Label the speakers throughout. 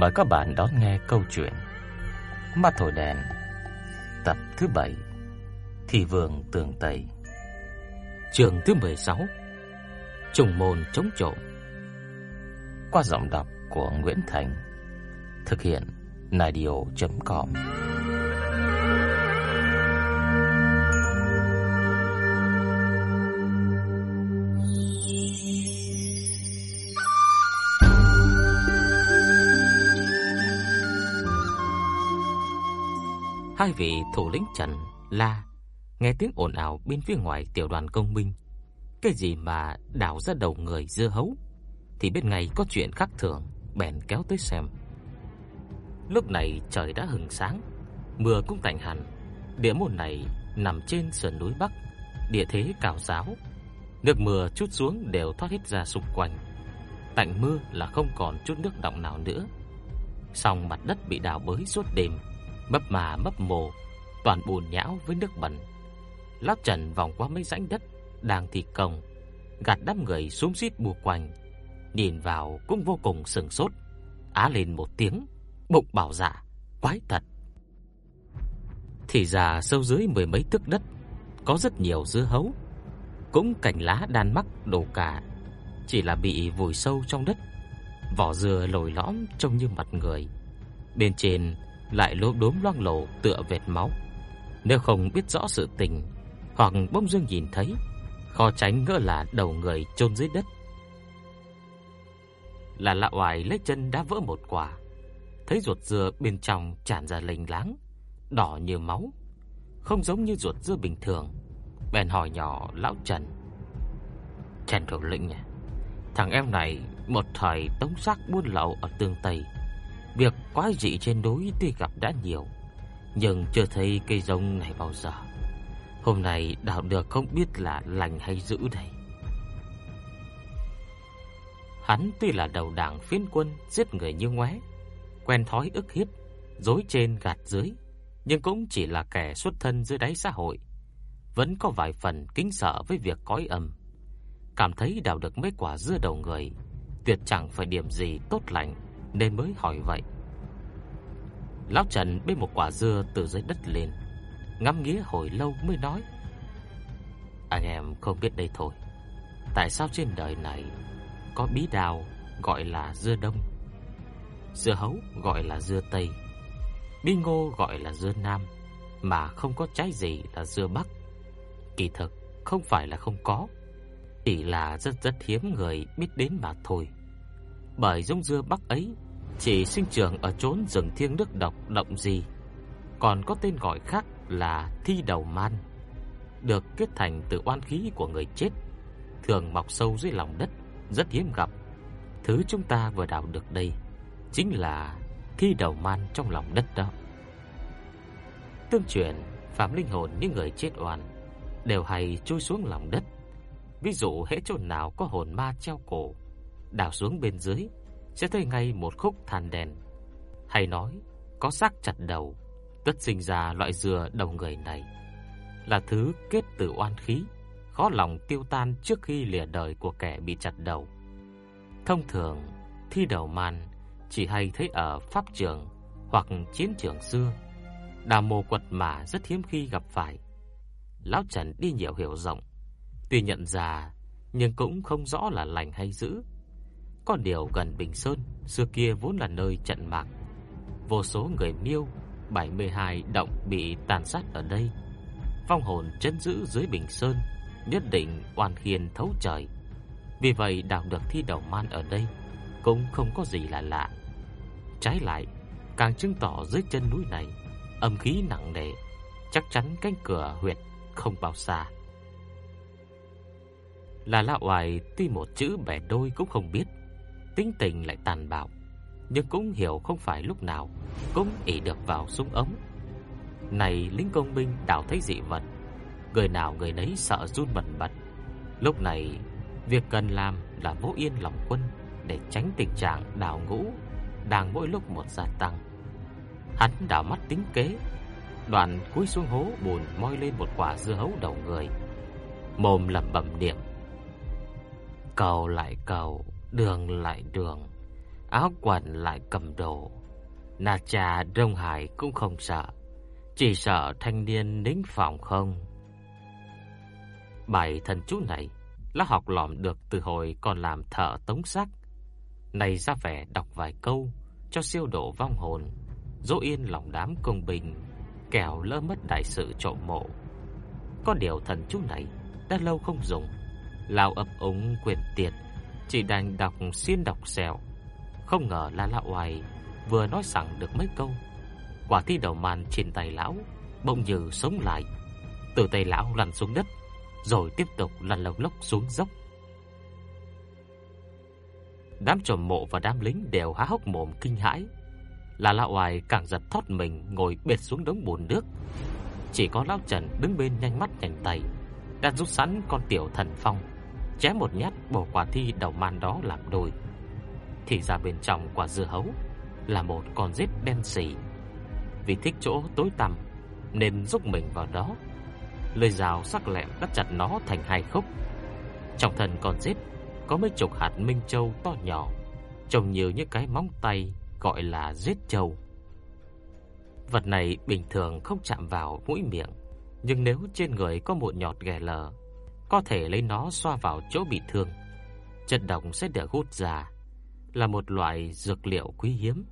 Speaker 1: Mời các bạn đón nghe câu chuyện Mắt thổi đèn, Tập thứ 7 Thị vườn tường Tây. Trường thứ 16 Trùng môn chống trộm. Qua giọng đọc của Nguyễn Thành, Thực hiện Nadio.com Hai vị thủ lĩnh Trần, La nghe tiếng ồn ào bên phía ngoài tiểu đoàn công binh. Cái gì mà đào ra đầu người dưa hấu thì bên ngay có chuyện khác thường, bèn kéo tới xem. Lúc này trời đã hừng sáng, mưa cũng tạnh hẳn. Địa môn này nằm trên sườn núi Bắc, địa thế cao giáo. Nước mưa chút xuống đều thoát hết ra xung quanh. Tạnh mưa là không còn chút nước đọng nào nữa. Song mặt đất bị đào bới suốt đêm mấp mà mấp mồ, toàn bùn nhão với nước bẩn. lát Trần vòng qua mấy rãnh đất đang thi công, gạt đám người xúm xít bùa quanh, nhìn vào cũng vô cùng sừng sốt, á lên một tiếng, bụng bảo dạ, quái thật. Thì ra sâu dưới mười mấy thước đất có rất nhiều dưa hấu, cũng cành lá đan mắc đổ cả, chỉ là bị vùi sâu trong đất. Vỏ dừa lồi lõm trông như mặt người. Bên trên lại lốm đốm loang lổ tựa vệt máu. Nếu không biết rõ sự tình, hoặc bỗng dưng nhìn thấy, khó tránh ngỡ là đầu người chôn dưới đất. Là lạ oải lấy chân đã vỡ một quả, thấy ruột dưa bên trong tràn ra lênh láng, đỏ như máu, không giống như ruột dưa bình thường. Bèn hỏi nhỏ lão Trần. Trần thủ lĩnh nhỉ? Thằng em này một thời tống xác buôn lậu ở tương Tây Việc quái dị trên núi tuy gặp đã nhiều, nhưng chưa thấy cây rồng này bao giờ. Hôm nay đào được không biết là lành hay dữ đây. Hắn tuy là đầu đảng phiến quân giết người như ngoé, quen thói ức hiếp, dối trên gạt dưới, nhưng cũng chỉ là kẻ xuất thân dưới đáy xã hội, vẫn có vài phần kính sợ với việc cõi âm. Cảm thấy đào được mấy quả dưa đầu người, tuyệt chẳng phải điểm gì tốt lành nên mới hỏi vậy. Lão Trần bê một quả dưa từ dưới đất lên, ngắm nghía hồi lâu mới nói: "Anh em không biết đây thôi. Tại sao trên đời này có bí đào gọi là dưa đông, dưa hấu gọi là dưa tây, bí ngô gọi là dưa nam, mà không có trái gì là dưa bắc? Kỳ thực không phải là không có, chỉ là rất rất hiếm người biết đến mà thôi." Bởi giống dưa bắc ấy chỉ sinh trưởng ở chốn rừng thiêng nước độc động gì, còn có tên gọi khác là thi đầu man, được kết thành từ oan khí của người chết, thường mọc sâu dưới lòng đất, rất hiếm gặp. Thứ chúng ta vừa đào được đây chính là thi đầu man trong lòng đất đó. Tương truyền, phàm linh hồn những người chết oan đều hay chui xuống lòng đất. Ví dụ hễ chỗ nào có hồn ma treo cổ đào xuống bên dưới sẽ thấy ngay một khúc than đèn, Hay nói, có xác chặt đầu, tất sinh ra loại dừa đầu người này là thứ kết từ oan khí, khó lòng tiêu tan trước khi lìa đời của kẻ bị chặt đầu. Thông thường, thi đầu man chỉ hay thấy ở pháp trường hoặc chiến trường xưa. Đào mồ quật mà rất hiếm khi gặp phải. Lão Trần đi nhiều hiểu rộng, tuy nhận ra nhưng cũng không rõ là lành hay dữ. Có điều gần Bình Sơn, Xưa kia vốn là nơi trận mạc. Vô số người miêu 72 động bị tàn sát ở đây. Phong hồn chân giữ dưới Bình Sơn, Nhất định oan khiên thấu trời. Vì vậy đào được thi đầu man ở đây Cũng không có gì là lạ. Trái lại, Càng chứng tỏ dưới chân núi này, Âm khí nặng nề, Chắc chắn cánh cửa huyệt không bao xa. Là lạ hoài Tuy một chữ bẻ đôi cũng không biết tính tình lại tàn bạo, nhưng cũng hiểu không phải lúc nào cũng ỷ được vào súng ống. Này lính công binh đào thấy dị vật, người nào người nấy sợ run bần bật. Lúc này, việc cần làm là vô yên lòng quân để tránh tình trạng đào ngũ đang mỗi lúc một gia tăng. Hắn đảo mắt tính kế, đoạn cúi xuống hố bùn moi lên một quả dưa hấu đầu người, mồm lẩm bẩm niệm: "Cầu lại cầu, đường lại đường, áo quần lại cầm đồ. Na cha Đông Hải cũng không sợ, chỉ sợ thanh niên nính phòng không. Bài thần chú này là học lỏm được từ hồi còn làm thợ tống sắc. Này ra vẻ đọc vài câu cho siêu độ vong hồn, dỗ yên lòng đám công bình, kẻo lỡ mất đại sự trộm mộ. Có điều thần chú này đã lâu không dùng, lao ấp ống quyền tiệt, chỉ đành đọc xiên đọc sẹo Không ngờ là lão hoài vừa nói sẵn được mấy câu, quả thi đầu màn trên tay lão bỗng như sống lại, từ tay lão lăn xuống đất, rồi tiếp tục lăn lộc lốc xuống dốc. Đám trộm mộ và đám lính đều há hốc mồm kinh hãi. Là lão hoài càng giật thoát mình ngồi bệt xuống đống bùn nước. Chỉ có lão Trần đứng bên nhanh mắt nhanh tay, đã rút sẵn con tiểu thần phong, chém một nhát bổ quả thi đầu man đó làm đôi. Thì ra bên trong quả dưa hấu là một con rết đen sì. Vì thích chỗ tối tăm nên rúc mình vào đó. Lưỡi dao sắc lẹm cắt chặt nó thành hai khúc. Trong thân con rết có mấy chục hạt minh châu to nhỏ, trông như những cái móng tay gọi là rết châu. Vật này bình thường không chạm vào mũi miệng, nhưng nếu trên người có một nhọt ghẻ lở, có thể lấy nó xoa vào chỗ bị thương. Chất độc sẽ được hút ra, là một loại dược liệu quý hiếm.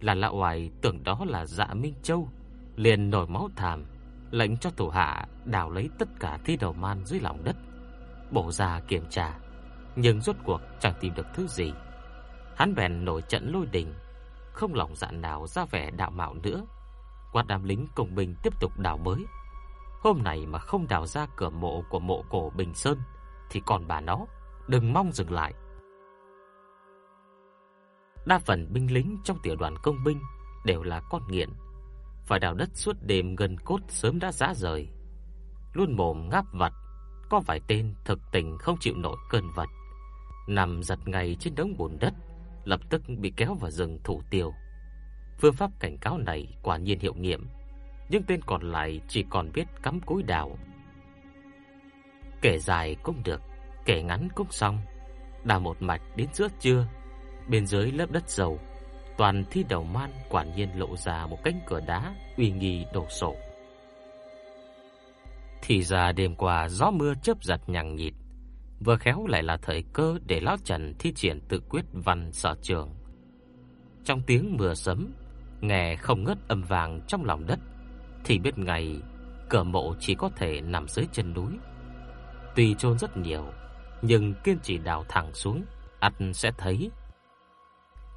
Speaker 1: Là lão oải tưởng đó là dạ minh châu, liền nổi máu thảm, lệnh cho thủ hạ đào lấy tất cả thi đầu man dưới lòng đất, bổ ra kiểm tra, nhưng rốt cuộc chẳng tìm được thứ gì. Hắn bèn nổi trận lôi đình, không lòng dạ nào ra vẻ đạo mạo nữa. quan đám lính cùng binh tiếp tục đào bới. Hôm nay mà không đào ra cửa mộ của mộ cổ Bình Sơn thì còn bà nó đừng mong dừng lại. Đa phần binh lính trong tiểu đoàn công binh đều là con nghiện, phải đào đất suốt đêm gần cốt sớm đã rã rời. Luôn mồm ngáp vật, có vài tên thực tình không chịu nổi cơn vật, nằm giật ngay trên đống bùn đất, lập tức bị kéo vào rừng thủ tiêu. Phương pháp cảnh cáo này quả nhiên hiệu nghiệm, nhưng tên còn lại chỉ còn biết cắm cúi đào. Kể dài cũng được, kể ngắn cũng xong. Đào một mạch đến giữa trưa, bên dưới lớp đất dầu, toàn thi đầu man quả nhiên lộ ra một cánh cửa đá uy nghi đổ sộ. Thì ra đêm qua gió mưa chớp giật nhằng nhịt, vừa khéo lại là thời cơ để lão Trần thi triển tự quyết văn sở trường. Trong tiếng mưa sấm, nghe không ngớt âm vàng trong lòng đất, thì biết ngày cửa mộ chỉ có thể nằm dưới chân núi. Tuy chôn rất nhiều, nhưng kiên trì đào thẳng xuống, ắt sẽ thấy.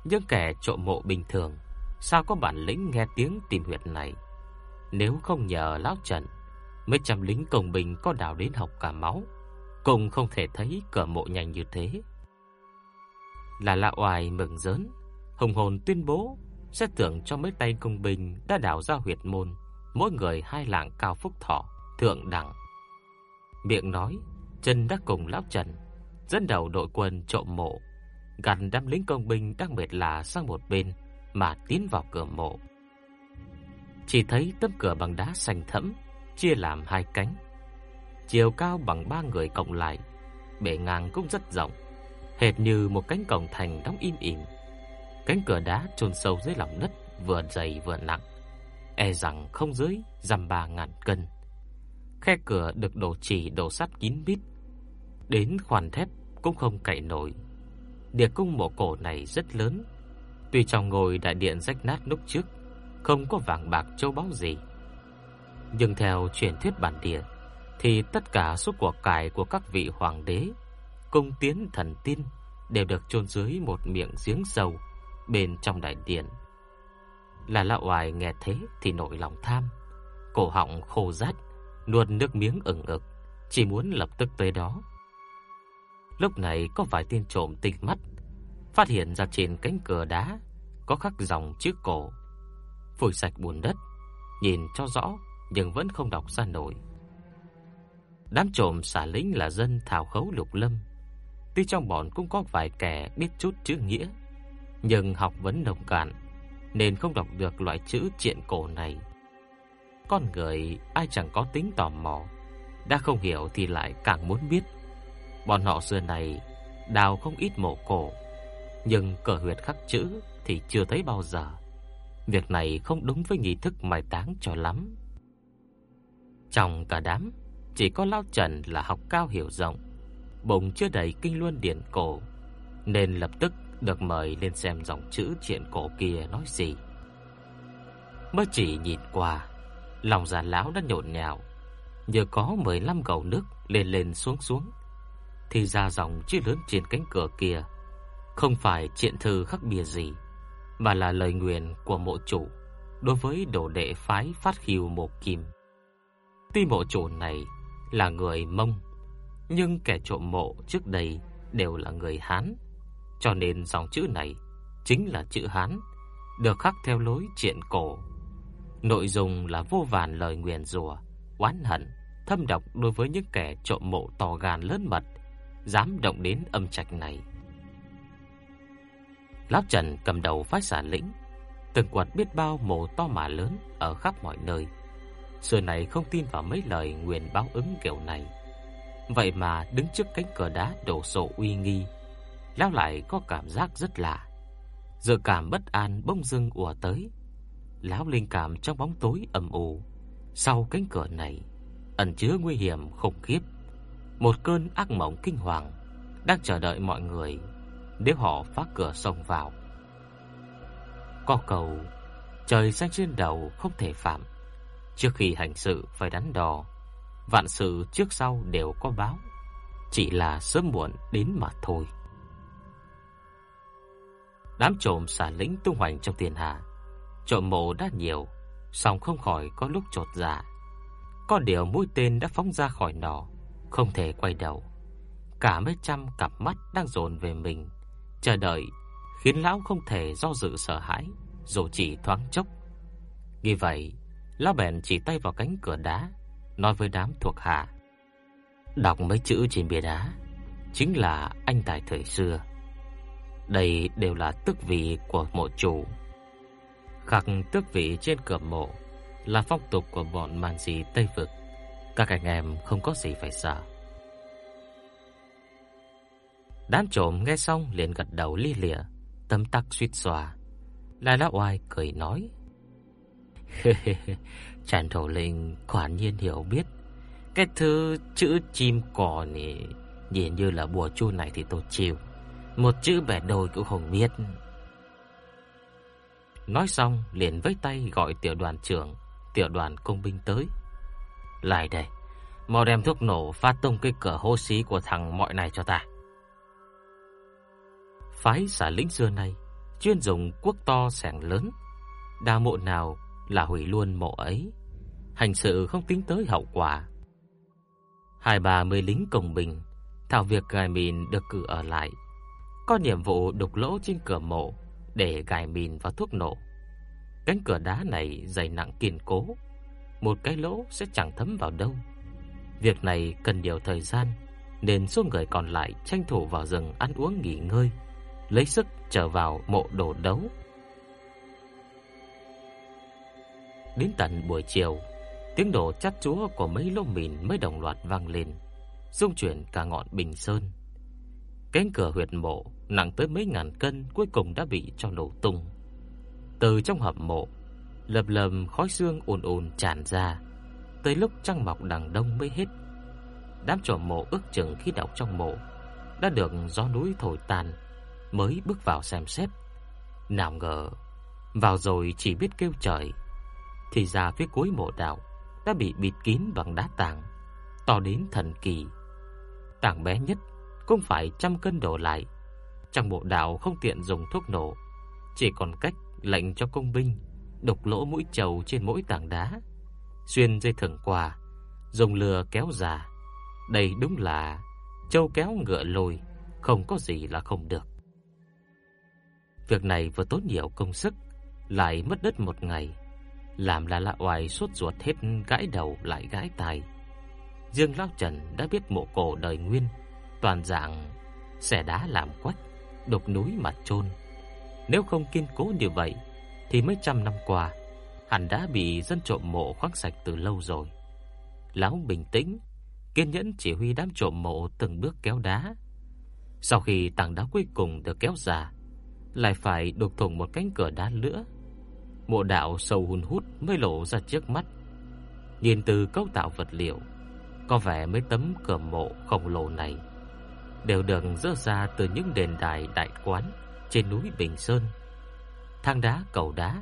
Speaker 1: Những kẻ trộm mộ bình thường, sao có bản lĩnh nghe tiếng tìm huyệt này? Nếu không nhờ lão Trần, mấy trăm lính công binh có đào đến học cả máu, cũng không thể thấy cửa mộ nhanh như thế. Là lạ oai mừng rỡn, hùng hồn tuyên bố sẽ thưởng cho mấy tay công binh đã đào ra huyệt môn, mỗi người hai lạng cao phúc thọ, thượng đẳng. Miệng nói, chân đã cùng lão Trần dẫn đầu đội quân trộm mộ, gần đám lính công binh đang mệt lạ sang một bên mà tiến vào cửa mộ. Chỉ thấy tấm cửa bằng đá xanh thẫm chia làm hai cánh, chiều cao bằng ba người cộng lại, bề ngang cũng rất rộng, hệt như một cánh cổng thành đóng im ỉm. Cánh cửa đá chôn sâu dưới lòng đất, vừa dày vừa nặng, e rằng không dưới dăm ba ngàn cân. Khe cửa được đổ chỉ đổ sắt kín mít, đến khoan thép cũng không cậy nổi. Địa cung mộ cổ này rất lớn, tuy trong ngôi đại điện rách nát lúc trước không có vàng bạc châu báu gì, nhưng theo truyền thuyết bản địa thì tất cả số của cải của các vị hoàng đế, cung tiến thần tiên đều được chôn dưới một miệng giếng sâu bên trong đại điện. Là lão oai nghe thế thì nổi lòng tham, cổ họng khô rát, nuốt nước miếng ửng ực, chỉ muốn lập tức tới đó. Lúc này có vài tên trộm tinh mắt, phát hiện ra trên cánh cửa đá có khắc dòng chữ cổ. Phủi sạch bùn đất, nhìn cho rõ nhưng vẫn không đọc ra nổi. Đám trộm xả lính là dân thảo khấu lục lâm, tuy trong bọn cũng có vài kẻ biết chút chữ nghĩa, nhưng học vấn nông cạn nên không đọc được loại chữ triện cổ này. Con người ai chẳng có tính tò mò, đã không hiểu thì lại càng muốn biết. Bọn họ xưa này đào không ít mộ cổ, Nhưng cờ huyệt khắc chữ thì chưa thấy bao giờ. Việc này không đúng với nghi thức mai táng cho lắm. Trong cả đám, chỉ có Lão Trần là học cao hiểu rộng, bụng chưa đầy kinh luân điển cổ, nên lập tức được mời lên xem dòng chữ chuyện cổ kia nói gì. Mới chỉ nhìn qua, lòng già lão đã nhộn nhạo, như có 15 gầu nước lên lên xuống xuống. Thì ra dòng chữ lớn trên cánh cửa kia không phải chuyện thư khắc bìa gì, mà là lời nguyện của mộ chủ đối với đồ đệ phái phát khiêu một kim. Tuy mộ chủ này là người Mông, nhưng kẻ trộm mộ trước đây đều là người Hán, cho nên dòng chữ này chính là chữ Hán, được khắc theo lối truyện cổ. Nội dung là vô vàn lời nguyền rủa, oán hận, thâm độc đối với những kẻ trộm mộ to gan lớn mật, dám động đến âm trạch này. Lão Trần cầm đầu phái xả lĩnh, từng quật biết bao mộ to mà lớn ở khắp mọi nơi. Xưa này không tin vào mấy lời nguyền báo ứng kiểu này. Vậy mà đứng trước cánh cửa đá đổ sộ uy nghi, lão lại có cảm giác rất lạ. Dự cảm bất an bỗng dưng ùa tới. Lão linh cảm trong bóng tối ầm ủ, sau cánh cửa này ẩn chứa nguy hiểm khủng khiếp. Một cơn ác mộng kinh hoàng đang chờ đợi mọi người nếu họ phá cửa xông vào. Có cầu trời xanh trên đầu không thể phạm. Trước khi hành sự phải đắn đo, vạn sự trước sau đều có báo, chỉ là sớm muộn đến mà thôi. Đám trộm xả lính tung hoành trong tiền hạ, trộm mộ đã nhiều, song không khỏi có lúc chột dạ. Có điều mũi tên đã phóng ra khỏi nỏ, không thể quay đầu. Cả mấy trăm cặp mắt đang dồn về mình, chờ đợi, khiến lão không thể do dự sợ hãi, dù chỉ thoáng chốc. Vì vậy, lão bèn chỉ tay vào cánh cửa đá, nói với đám thuộc hạ: "Đọc mấy chữ trên bìa đá, chính là anh tài thời xưa. Đây đều là tước vị của mộ chủ. Khắc tước vị trên cửa mộ là phong tục của bọn man di Tây vực. Các anh em không có gì phải sợ." Đám trộm nghe xong liền gật đầu lia lịa, tâm tắc suýt xòa. Lai lão oai cười nói: Trần thổ Linh quả nhiên hiểu biết. Cái thứ chữ chim cò này nhìn như là bùa chu này thì tôi chịu. Một chữ bẻ đôi cũng không biết. Nói xong liền với tay gọi tiểu đoàn trưởng, tiểu đoàn công binh tới. Lại đây, mau đem thuốc nổ phát tung cái cửa hô xí của thằng mọi này cho ta. Phái xả lính xưa nay chuyên dùng quốc to sẻng lớn, đa mộ nào là hủy luôn mộ ấy, hành sự không tính tới hậu quả. Hai bà mươi lính công bình, thảo việc gài mìn được cử ở lại, có nhiệm vụ đục lỗ trên cửa mộ để gài mìn và thuốc nổ. Cánh cửa đá này dày nặng kiên cố, một cái lỗ sẽ chẳng thấm vào đâu. Việc này cần nhiều thời gian, nên số người còn lại tranh thủ vào rừng ăn uống nghỉ ngơi lấy sức trở vào mộ đồ đấu. Đến tận buổi chiều, tiếng đổ chát chúa của mấy lô mìn mới đồng loạt vang lên, rung chuyển cả ngọn Bình Sơn. Cánh cửa huyệt mộ nặng tới mấy ngàn cân cuối cùng đã bị cho nổ tung. Từ trong hầm mộ, lập lầm khói xương ồn ồn tràn ra, tới lúc trăng mọc đằng đông mới hết. Đám trộm mộ ước chừng khi đọc trong mộ đã được gió núi thổi tàn mới bước vào xem xét. Nào ngờ, vào rồi chỉ biết kêu trời. Thì ra phía cuối mộ đạo đã bị bịt kín bằng đá tảng, to đến thần kỳ. Tảng bé nhất cũng phải trăm cân đổ lại. Trong bộ đạo không tiện dùng thuốc nổ, chỉ còn cách lệnh cho công binh đục lỗ mũi trầu trên mỗi tảng đá, xuyên dây thừng qua, dùng lừa kéo già. Đây đúng là châu kéo ngựa lôi, không có gì là không được. Việc này vừa tốn nhiều công sức, lại mất đất một ngày, làm là lạ oai sốt ruột hết gãi đầu lại gãi tai. Dương Lão Trần đã biết mộ cổ đời nguyên, toàn dạng xẻ đá làm quách, đục núi mà chôn. Nếu không kiên cố như vậy thì mấy trăm năm qua hẳn đã bị dân trộm mộ khoáng sạch từ lâu rồi. Lão bình tĩnh, kiên nhẫn chỉ huy đám trộm mộ từng bước kéo đá. Sau khi tảng đá cuối cùng được kéo ra, lại phải đục thủng một cánh cửa đá nữa. Mộ đạo sâu hun hút mới lộ ra trước mắt. Nhìn từ cấu tạo vật liệu, có vẻ mấy tấm cửa mộ khổng lồ này đều được dỡ ra từ những đền đài đại quán trên núi Bình Sơn. Thang đá, cầu đá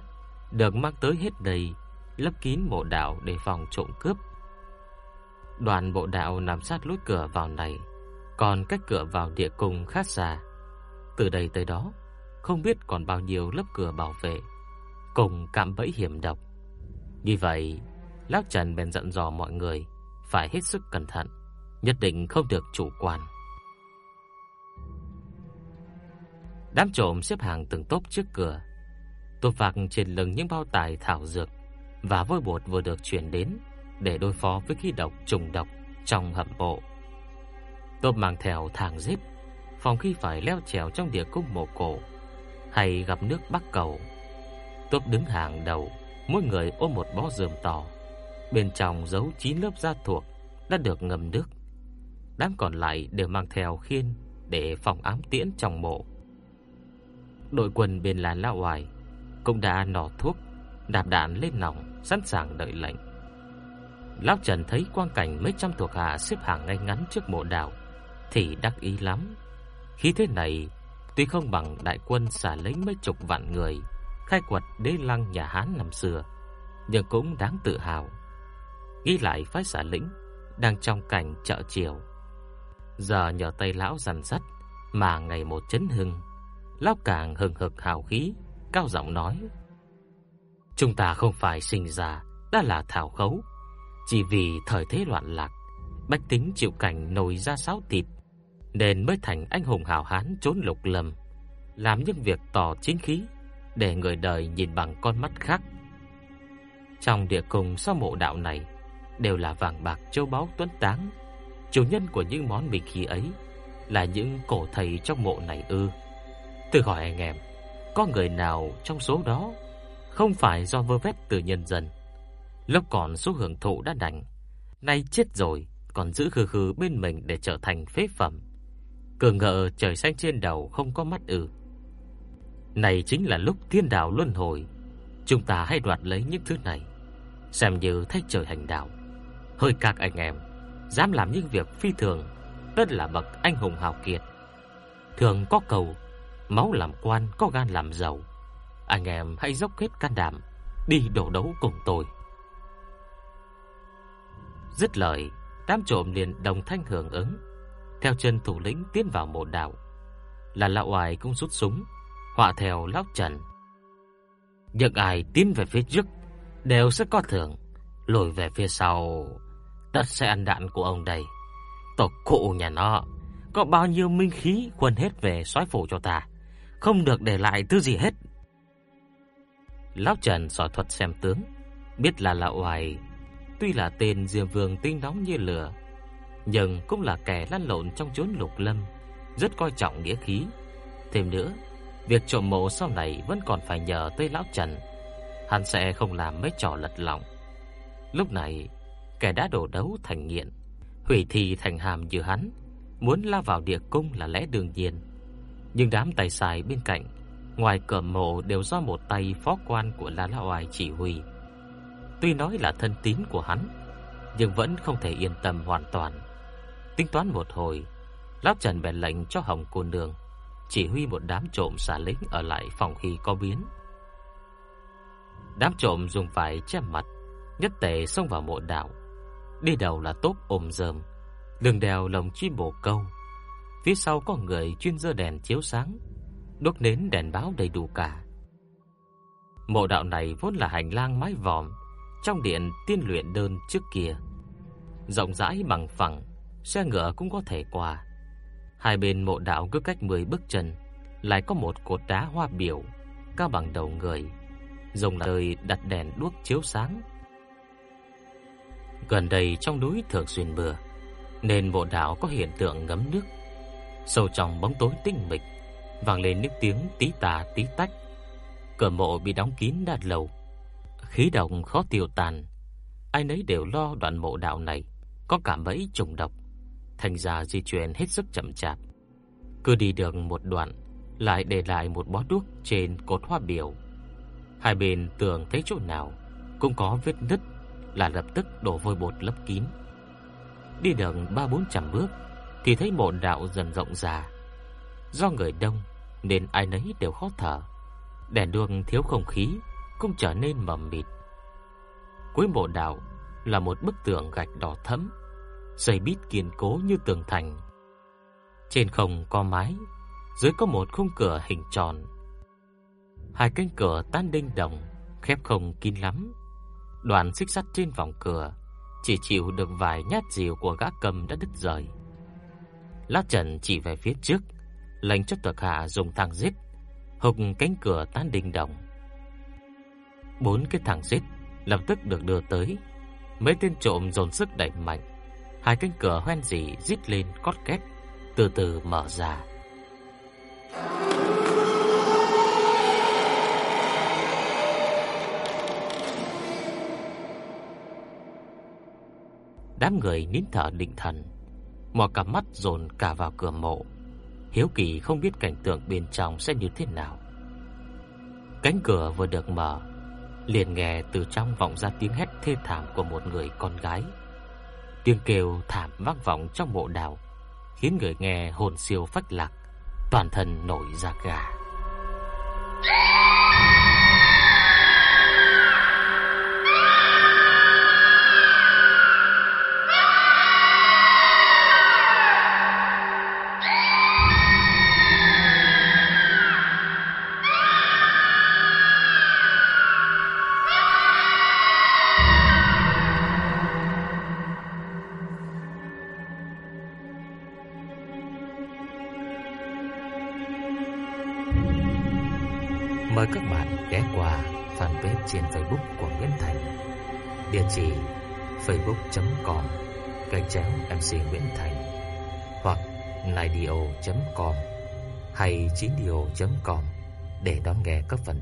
Speaker 1: được mang tới hết đầy, lấp kín mộ đạo để phòng trộm cướp. Đoàn bộ đạo nằm sát lối cửa vào này, còn cách cửa vào địa cung khá xa. Từ đây tới đó, không biết còn bao nhiêu lớp cửa bảo vệ, cùng cạm bẫy hiểm độc. Như vậy, Lão Trần bèn dặn dò mọi người phải hết sức cẩn thận, nhất định không được chủ quan. Đám trộm xếp hàng từng tốp trước cửa, tôi vạc trên lưng những bao tải thảo dược và vôi bột vừa được chuyển đến để đối phó với khí độc trùng độc trong hầm mộ. tôi mang theo thang zip, phòng khi phải leo trèo trong địa cung mộ cổ hay gặp nước bắc cầu. Tốp đứng hàng đầu, mỗi người ôm một bó rơm to, bên trong giấu chín lớp da thuộc đã được ngâm nước. Đám còn lại đều mang theo khiên để phòng ám tiễn trong mộ. Đội quân bên làn lao oải cũng đã nỏ thuốc, đạp đạn lên nòng, sẵn sàng đợi lệnh. Lão Trần thấy quang cảnh mấy trăm thuộc hạ xếp hàng ngay ngắn trước mộ đào thì đắc ý lắm. Khi thế này, tuy không bằng đại quân xả lấy mấy chục vạn người khai quật đế lăng nhà Hán năm xưa, nhưng cũng đáng tự hào. Nghĩ lại phái xả lĩnh đang trong cảnh chợ chiều. Giờ nhờ tay lão dằn dắt mà ngày một chấn hưng, lão càng hừng hực hào khí, cao giọng nói: "Chúng ta không phải sinh ra đã là thảo khấu, chỉ vì thời thế loạn lạc, bách tính chịu cảnh nổi ra sáo thịt, nên mới thành anh hùng hào hán trốn lục lâm, làm những việc tỏ chính khí để người đời nhìn bằng con mắt khác. Trong địa cung sau mộ đạo này đều là vàng bạc châu báu tuấn táng, chủ nhân của những món bình khí ấy là những cổ thầy trong mộ này ư? Tôi hỏi anh em, có người nào trong số đó không phải do vơ vét từ nhân dân? Lúc còn số hưởng thụ đã đành, nay chết rồi còn giữ khư khư bên mình để trở thành phế phẩm. Cường ngờ trời xanh trên đầu không có mắt ư? Này chính là lúc thiên đạo luân hồi, chúng ta hãy đoạt lấy những thứ này, xem như thay trời hành đạo. Hơi các anh em, dám làm những việc phi thường, tất là bậc anh hùng hào kiệt. Thường có cầu, máu làm quan, có gan làm giàu. Anh em hãy dốc hết can đảm, đi đổ đấu cùng tôi. Dứt lời, đám trộm liền đồng thanh hưởng ứng, theo chân thủ lĩnh tiến vào mộ đạo. Là lão oai cũng rút súng, họa theo lão Trần. Những ai tiến về phía trước đều sẽ có thưởng, lùi về phía sau, tất sẽ ăn đạn của ông đây. Tộc cụ nhà nó có bao nhiêu minh khí quân hết về soái phủ cho ta, không được để lại thứ gì hết. Lão Trần soi thuật xem tướng, biết là lão oai tuy là tên Diêm Vương tinh nóng như lửa, nhưng cũng là kẻ lăn lộn trong chốn lục lâm, rất coi trọng nghĩa khí. Thêm nữa, việc trộm mộ sau này vẫn còn phải nhờ tới lão Trần, hắn sẽ không làm mấy trò lật lọng. Lúc này, kẻ đã đổ đấu thành nghiện, hủy thì thành hàm như hắn, muốn la vào địa cung là lẽ đương nhiên. Nhưng đám tài xài bên cạnh, ngoài cửa mộ đều do một tay phó quan của La La Oai chỉ huy. Tuy nói là thân tín của hắn, nhưng vẫn không thể yên tâm hoàn toàn. Tính toán một hồi, Lão Trần bèn lệnh cho Hồng cô nương chỉ huy một đám trộm xả lính ở lại phòng khi có biến. Đám trộm dùng vải che mặt, nhất tề xông vào mộ đạo. Đi đầu là tốt ôm dơm đường đèo lồng chim bồ câu. Phía sau có người chuyên dơ đèn chiếu sáng, đốt nến đèn báo đầy đủ cả. Mộ đạo này vốn là hành lang mái vòm trong điện tiên luyện đơn trước kia. Rộng rãi bằng phẳng, xe ngựa cũng có thể qua. Hai bên mộ đạo cứ cách 10 bước chân lại có một cột đá hoa biểu cao bằng đầu người, dùng lời đặt đèn đuốc chiếu sáng. Gần đây trong núi thường xuyên mưa, nên mộ đạo có hiện tượng ngấm nước. Sâu trong bóng tối tinh mịch, vang lên những tiếng tí tà tí tách. Cửa mộ bị đóng kín đã lâu, khí độc khó tiêu tan. Ai nấy đều lo đoạn mộ đạo này có cảm bẫy trùng độc, thành ra di chuyển hết sức chậm chạp. Cứ đi được một đoạn lại để lại một bó đuốc trên cột hoa biểu. Hai bên tường thấy chỗ nào cũng có vết nứt là lập tức đổ vôi bột lấp kín. Đi được ba bốn trăm bước thì thấy mộ đạo dần rộng ra. Do người đông nên ai nấy đều khó thở. Đèn đường thiếu không khí cũng trở nên mờ mịt. Cuối mộ đạo là một bức tường gạch đỏ thẫm, xây bít kiên cố như tường thành. Trên không có mái, dưới có một khung cửa hình tròn. Hai cánh cửa tan đinh đồng, khép không kín lắm. Đoàn xích sắt trên vòng cửa chỉ chịu được vài nhát dìu của gã cầm đã đứt rời. Lát Trần chỉ về phía trước, lệnh cho thuộc hạ dùng thang giết, hộc cánh cửa tan đình đồng. Bốn cái thang giết lập tức được đưa tới. Mấy tên trộm dồn sức đẩy mạnh, hai cánh cửa hoen dỉ rít lên cót két, từ từ mở ra. Đám người nín thở định thần, mò cả mắt dồn cả vào cửa mộ, hiếu kỳ không biết cảnh tượng bên trong sẽ như thế nào. Cánh cửa vừa được mở, liền nghe từ trong vọng ra tiếng hét thê thảm của một người con gái. Tiếng kêu thảm vang vọng trong mộ đào, khiến người nghe hồn siêu phách lạc, toàn thân nổi da gà. gạch MC Nguyễn Thành hoặc naidio.com hay chindio.com để đón nghe các phần